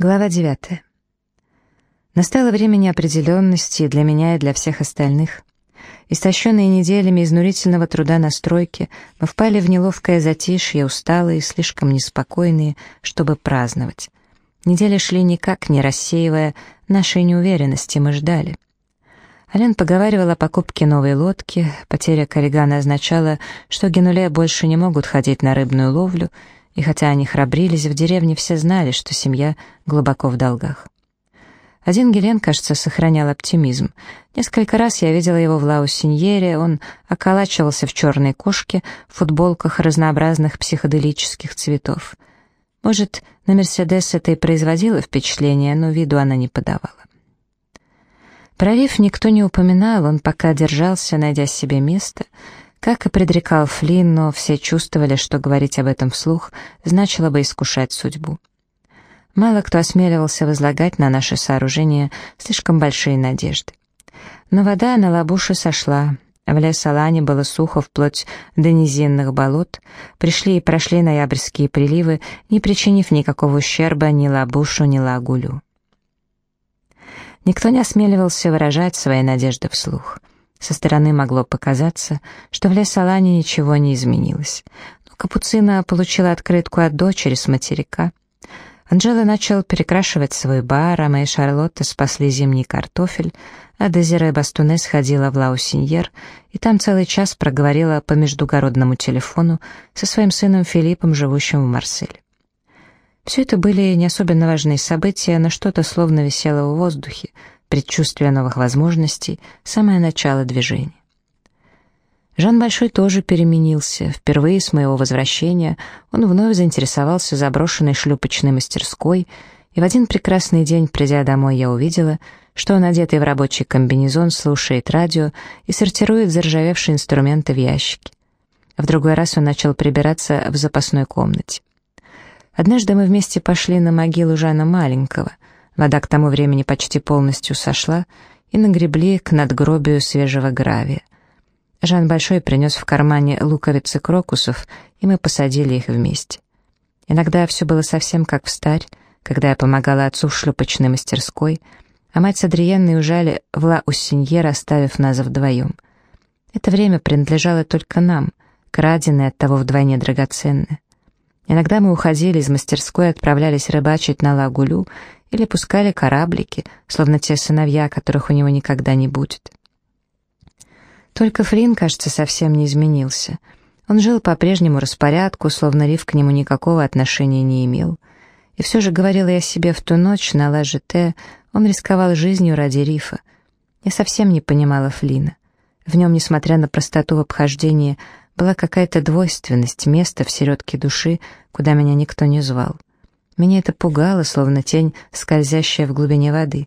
Глава 9. Настало время неопределенности для меня, и для всех остальных. Истощенные неделями изнурительного труда на стройке, мы впали в неловкое затишье, усталые и слишком неспокойные, чтобы праздновать. Недели шли никак, не рассеивая нашей неуверенности, мы ждали. Ален поговаривал о покупке новой лодки, потеря Корригана означала, что Генуле больше не могут ходить на рыбную ловлю — и хотя они храбрились, в деревне все знали, что семья глубоко в долгах. Один Гелен, кажется, сохранял оптимизм. Несколько раз я видела его в Лаусиньере, он околачивался в черной кошке, в футболках разнообразных психоделических цветов. Может, на «Мерседес» это и производило впечатление, но виду она не подавала. Прорив никто не упоминал, он пока держался, найдя себе место — как и предрекал Флинн, но все чувствовали, что говорить об этом вслух значило бы искушать судьбу. Мало кто осмеливался возлагать на наше сооружение слишком большие надежды. Но вода на лабуше сошла, в лес Алане было сухо вплоть до низинных болот, пришли и прошли ноябрьские приливы, не причинив никакого ущерба ни лабушу, ни лагулю. Никто не осмеливался выражать свои надежды вслух — со стороны могло показаться, что в Лесолане ничего не изменилось. Но Капуцина получила открытку от дочери с материка. Анжела начал перекрашивать свой бар, а мои Шарлотты спасли зимний картофель, а Дезире Бастуне сходила в Лаусиньер и там целый час проговорила по междугородному телефону со своим сыном Филиппом, живущим в Марселе. Все это были не особенно важные события, но что-то словно висело в воздухе, предчувствие новых возможностей, самое начало движения. Жан Большой тоже переменился. Впервые с моего возвращения он вновь заинтересовался заброшенной шлюпочной мастерской, и в один прекрасный день, придя домой, я увидела, что он, одетый в рабочий комбинезон, слушает радио и сортирует заржавевшие инструменты в ящики. В другой раз он начал прибираться в запасной комнате. Однажды мы вместе пошли на могилу Жана Маленького — Вода к тому времени почти полностью сошла, и нагребли к надгробию свежего гравия. Жан Большой принес в кармане луковицы крокусов, и мы посадили их вместе. Иногда все было совсем как в старь, когда я помогала отцу в шлюпочной мастерской, а мать с Адриенной ужали в Ла-Уссиньер, оставив нас вдвоем. Это время принадлежало только нам, краденое, оттого вдвойне драгоценное. Иногда мы уходили из мастерской и отправлялись рыбачить на Лагулю или пускали кораблики, словно те сыновья, которых у него никогда не будет. Только Флинн, кажется, совсем не изменился. Он жил по прежнему распорядку, словно Риф к нему никакого отношения не имел. И все же говорила я себе в ту ночь на Ла-Жете, он рисковал жизнью ради Рифа. Я совсем не понимала Флина. В нем, несмотря на простоту в обхождении, была какая-то двойственность, место в середке души, куда меня никто не звал. Меня это пугало, словно тень, скользящая в глубине воды,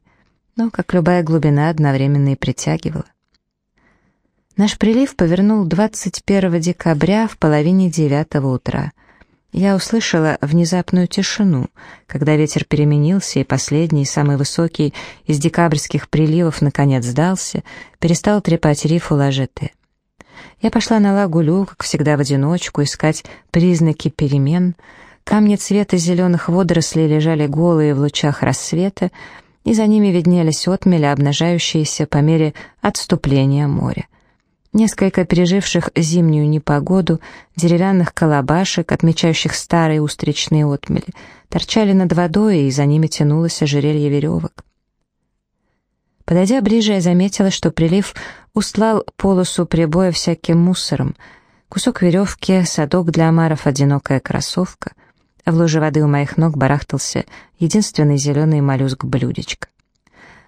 но, как любая глубина, одновременно и притягивала. Наш прилив повернул 21 декабря в половине девятого утра. Я услышала внезапную тишину, когда ветер переменился, и последний, самый высокий из декабрьских приливов наконец сдался, перестал трепать риф у ложеты. Я пошла на лагулю, как всегда в одиночку, искать признаки перемен — Камни цвета зеленых водорослей лежали голые в лучах рассвета, и за ними виднелись отмели, обнажающиеся по мере отступления моря. Несколько переживших зимнюю непогоду деревянных колобашек, отмечающих старые устричные отмели, торчали над водой, и за ними тянулось ожерелье веревок. Подойдя ближе, я заметила, что прилив устлал полосу прибоя всяким мусором, кусок веревки, садок для омаров, одинокая кроссовка — в луже воды у моих ног барахтался единственный зеленый моллюск-блюдечко.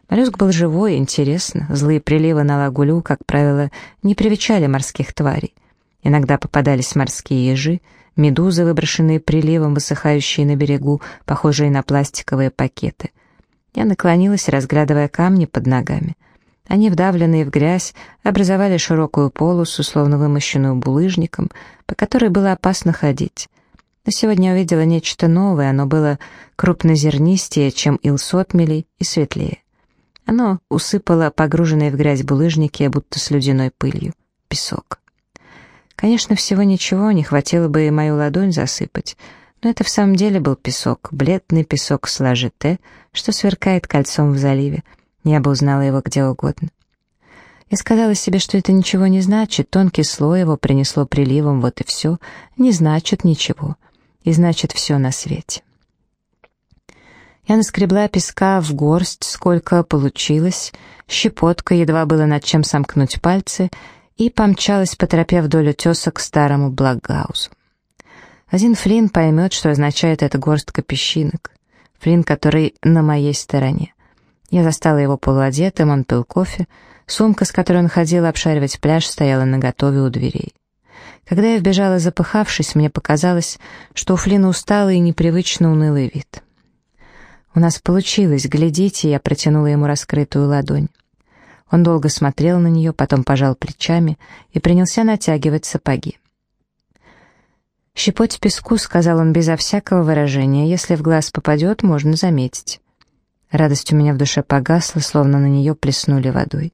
Моллюск был живой, интересно. Злые приливы на лагулю, как правило, не привечали морских тварей. Иногда попадались морские ежи, медузы, выброшенные приливом, высыхающие на берегу, похожие на пластиковые пакеты. Я наклонилась, разглядывая камни под ногами. Они, вдавленные в грязь, образовали широкую полосу, словно вымощенную булыжником, по которой было опасно ходить. Но сегодня я увидела нечто новое, оно было крупнозернистее, чем ил сотмелей, и светлее. Оно усыпало погруженные в грязь булыжники, будто с ледяной пылью. Песок. Конечно, всего ничего, не хватило бы и мою ладонь засыпать, Но это в самом деле был песок, бледный песок с лажи что сверкает кольцом в заливе. Я бы узнала его где угодно. Я сказала себе, что это ничего не значит, тонкий слой его принесло приливом, вот и все. Не значит ничего. И значит все на свете. Я наскребла песка в горсть, сколько получилось, щепотка, едва было над чем сомкнуть пальцы, и помчалась по тропе вдоль утеса к старому Благаузу. Один Флинн поймет, что означает эта горстка песчинок. Флинн, который на моей стороне. Я застала его полуодетым, он пил кофе, Сумка, с которой он ходил обшаривать пляж, стояла наготове у дверей. Когда я вбежала запыхавшись, мне показалось, что у Флина усталый и непривычно унылый вид. «У нас получилось, глядите», я протянула ему раскрытую ладонь. Он долго смотрел на нее, потом пожал плечами и принялся натягивать сапоги. «Щепоть песку», — сказал он безо всякого выражения, — «если в глаз попадет, можно заметить». Радость у меня в душе погасла, словно на нее плеснули водой.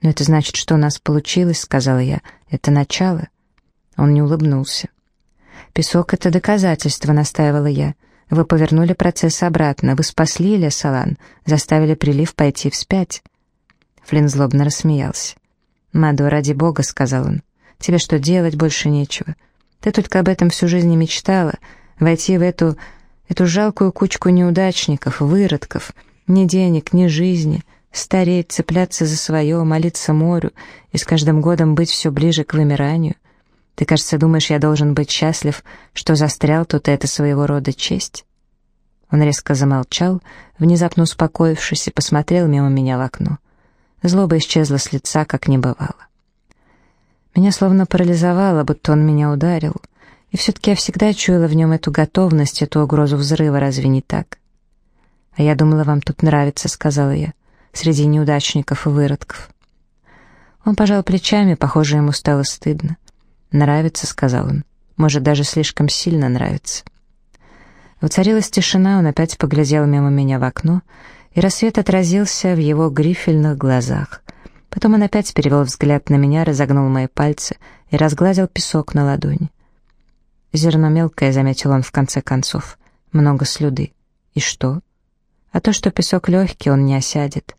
«Но это значит, что у нас получилось», — сказала я. «Это начало». Он не улыбнулся. «Песок — это доказательство», — настаивала я. «Вы повернули процесс обратно, вы спасли Лесалан, заставили прилив пойти вспять». Флинн злобно рассмеялся. «Мадо, ради бога», — сказал он, — «тебе что, делать больше нечего? Ты только об этом всю жизнь мечтала, войти в эту... эту жалкую кучку неудачников, выродков, ни денег, ни жизни» Стареть, цепляться за свое, молиться морю и с каждым годом быть все ближе к вымиранию. Ты, кажется, думаешь, я должен быть счастлив, что застрял тут это своего рода честь?» Он резко замолчал, внезапно успокоившись, и посмотрел мимо меня в окно. Злоба исчезла с лица, как не бывало. Меня словно парализовало, будто он меня ударил, и все-таки я всегда чуяла в нем эту готовность, эту угрозу взрыва, разве не так? «А я думала, вам тут нравится», — сказала я среди неудачников и выродков. Он пожал плечами, похоже, ему стало стыдно. «Нравится», — сказал он. «Может, даже слишком сильно нравится». Воцарилась тишина, он опять поглядел мимо меня в окно, и рассвет отразился в его грифельных глазах. Потом он опять перевел взгляд на меня, разогнул мои пальцы и разгладил песок на ладони. «Зерно мелкое», — заметил он в конце концов. «Много слюды». «И что?» «А то, что песок легкий, он не осядет.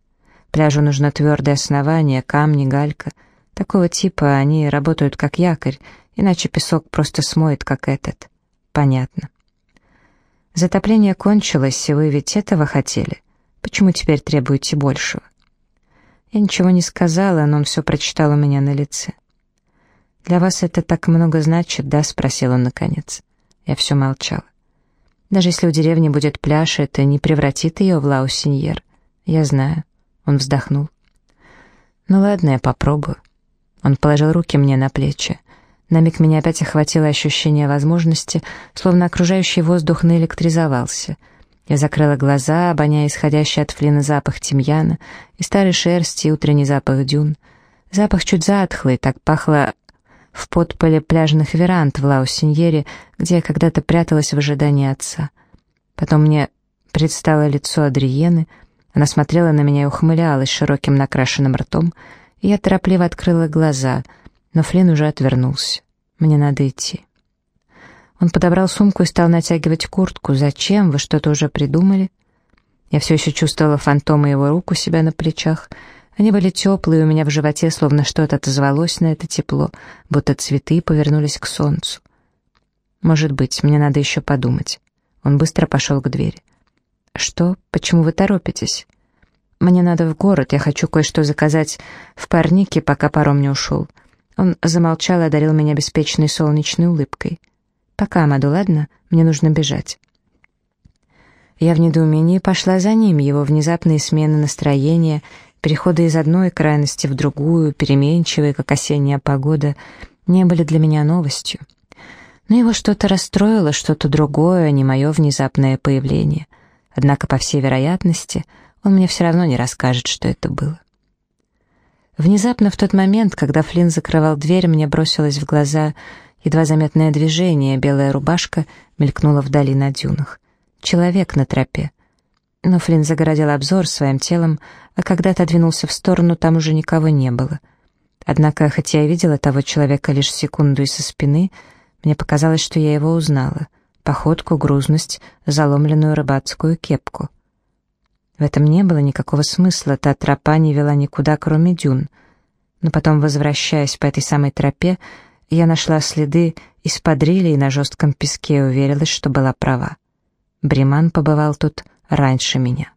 Пляжу нужно твердое основание, камни, галька. Такого типа они работают как якорь, иначе песок просто смоет, как этот. Понятно. Затопление кончилось, и вы ведь этого хотели. Почему теперь требуете большего? Я ничего не сказала, но он все прочитал у меня на лице. «Для вас это так много значит, да?» — спросил он наконец. Я все молчала. «Даже если у деревни будет пляж, это не превратит ее в Лаусиньер. Я знаю. Он вздохнул. «Ну ладно, я попробую». Он положил руки мне на плечи. На миг меня опять охватило ощущение возможности, словно окружающий воздух наэлектризовался. Я закрыла глаза, обоняя исходящий от Флина запах тимьяна и старой шерсти, и утренний запах дюн. Запах чуть затхлый, так пахло в подполе пляжных веранд в Лаусиньере, где я когда-то пряталась в ожидании отца. Потом мне предстало лицо Адриены — она смотрела на меня и ухмылялась широким накрашенным ртом, я торопливо открыла глаза, но Флин уже отвернулся. Мне надо идти. Он подобрал сумку и стал натягивать куртку. «Зачем? Вы что-то уже придумали?» Я все еще чувствовала фантомы его рук у себя на плечах. Они были теплые, у меня в животе словно что-то отозвалось на это тепло, будто цветы повернулись к солнцу. «Может быть, мне надо еще подумать». Он быстро пошел к двери. «Что? Почему вы торопитесь?» «Мне надо в город, я хочу кое-что заказать в парнике, пока паром не ушел». Он замолчал и одарил меня беспечной солнечной улыбкой. «Пока, Амаду, ладно? Мне нужно бежать». Я в недоумении пошла за ним, его внезапные смены настроения, переходы из одной крайности в другую, переменчивые, как осенняя погода, не были для меня новостью. Но его что-то расстроило, что-то другое, не мое внезапное появление — Однако, по всей вероятности, он мне все равно не расскажет, что это было. Внезапно в тот момент, когда Флинн закрывал дверь, мне бросилось в глаза едва заметное движение, белая рубашка мелькнула вдали на дюнах. Человек на тропе. Но Флинн загородил обзор своим телом, а когда отодвинулся в сторону, там уже никого не было. Однако, хотя я видела того человека лишь секунду и со спины, мне показалось, что я его узнала. походку, грузность, заломленную рыбацкую кепку. В этом не было никакого смысла, та тропа не вела никуда, кроме дюн. Но потом, возвращаясь по этой самой тропе, я нашла следы из-под на жестком песке и уверилась, что была права. Бриман побывал тут раньше меня.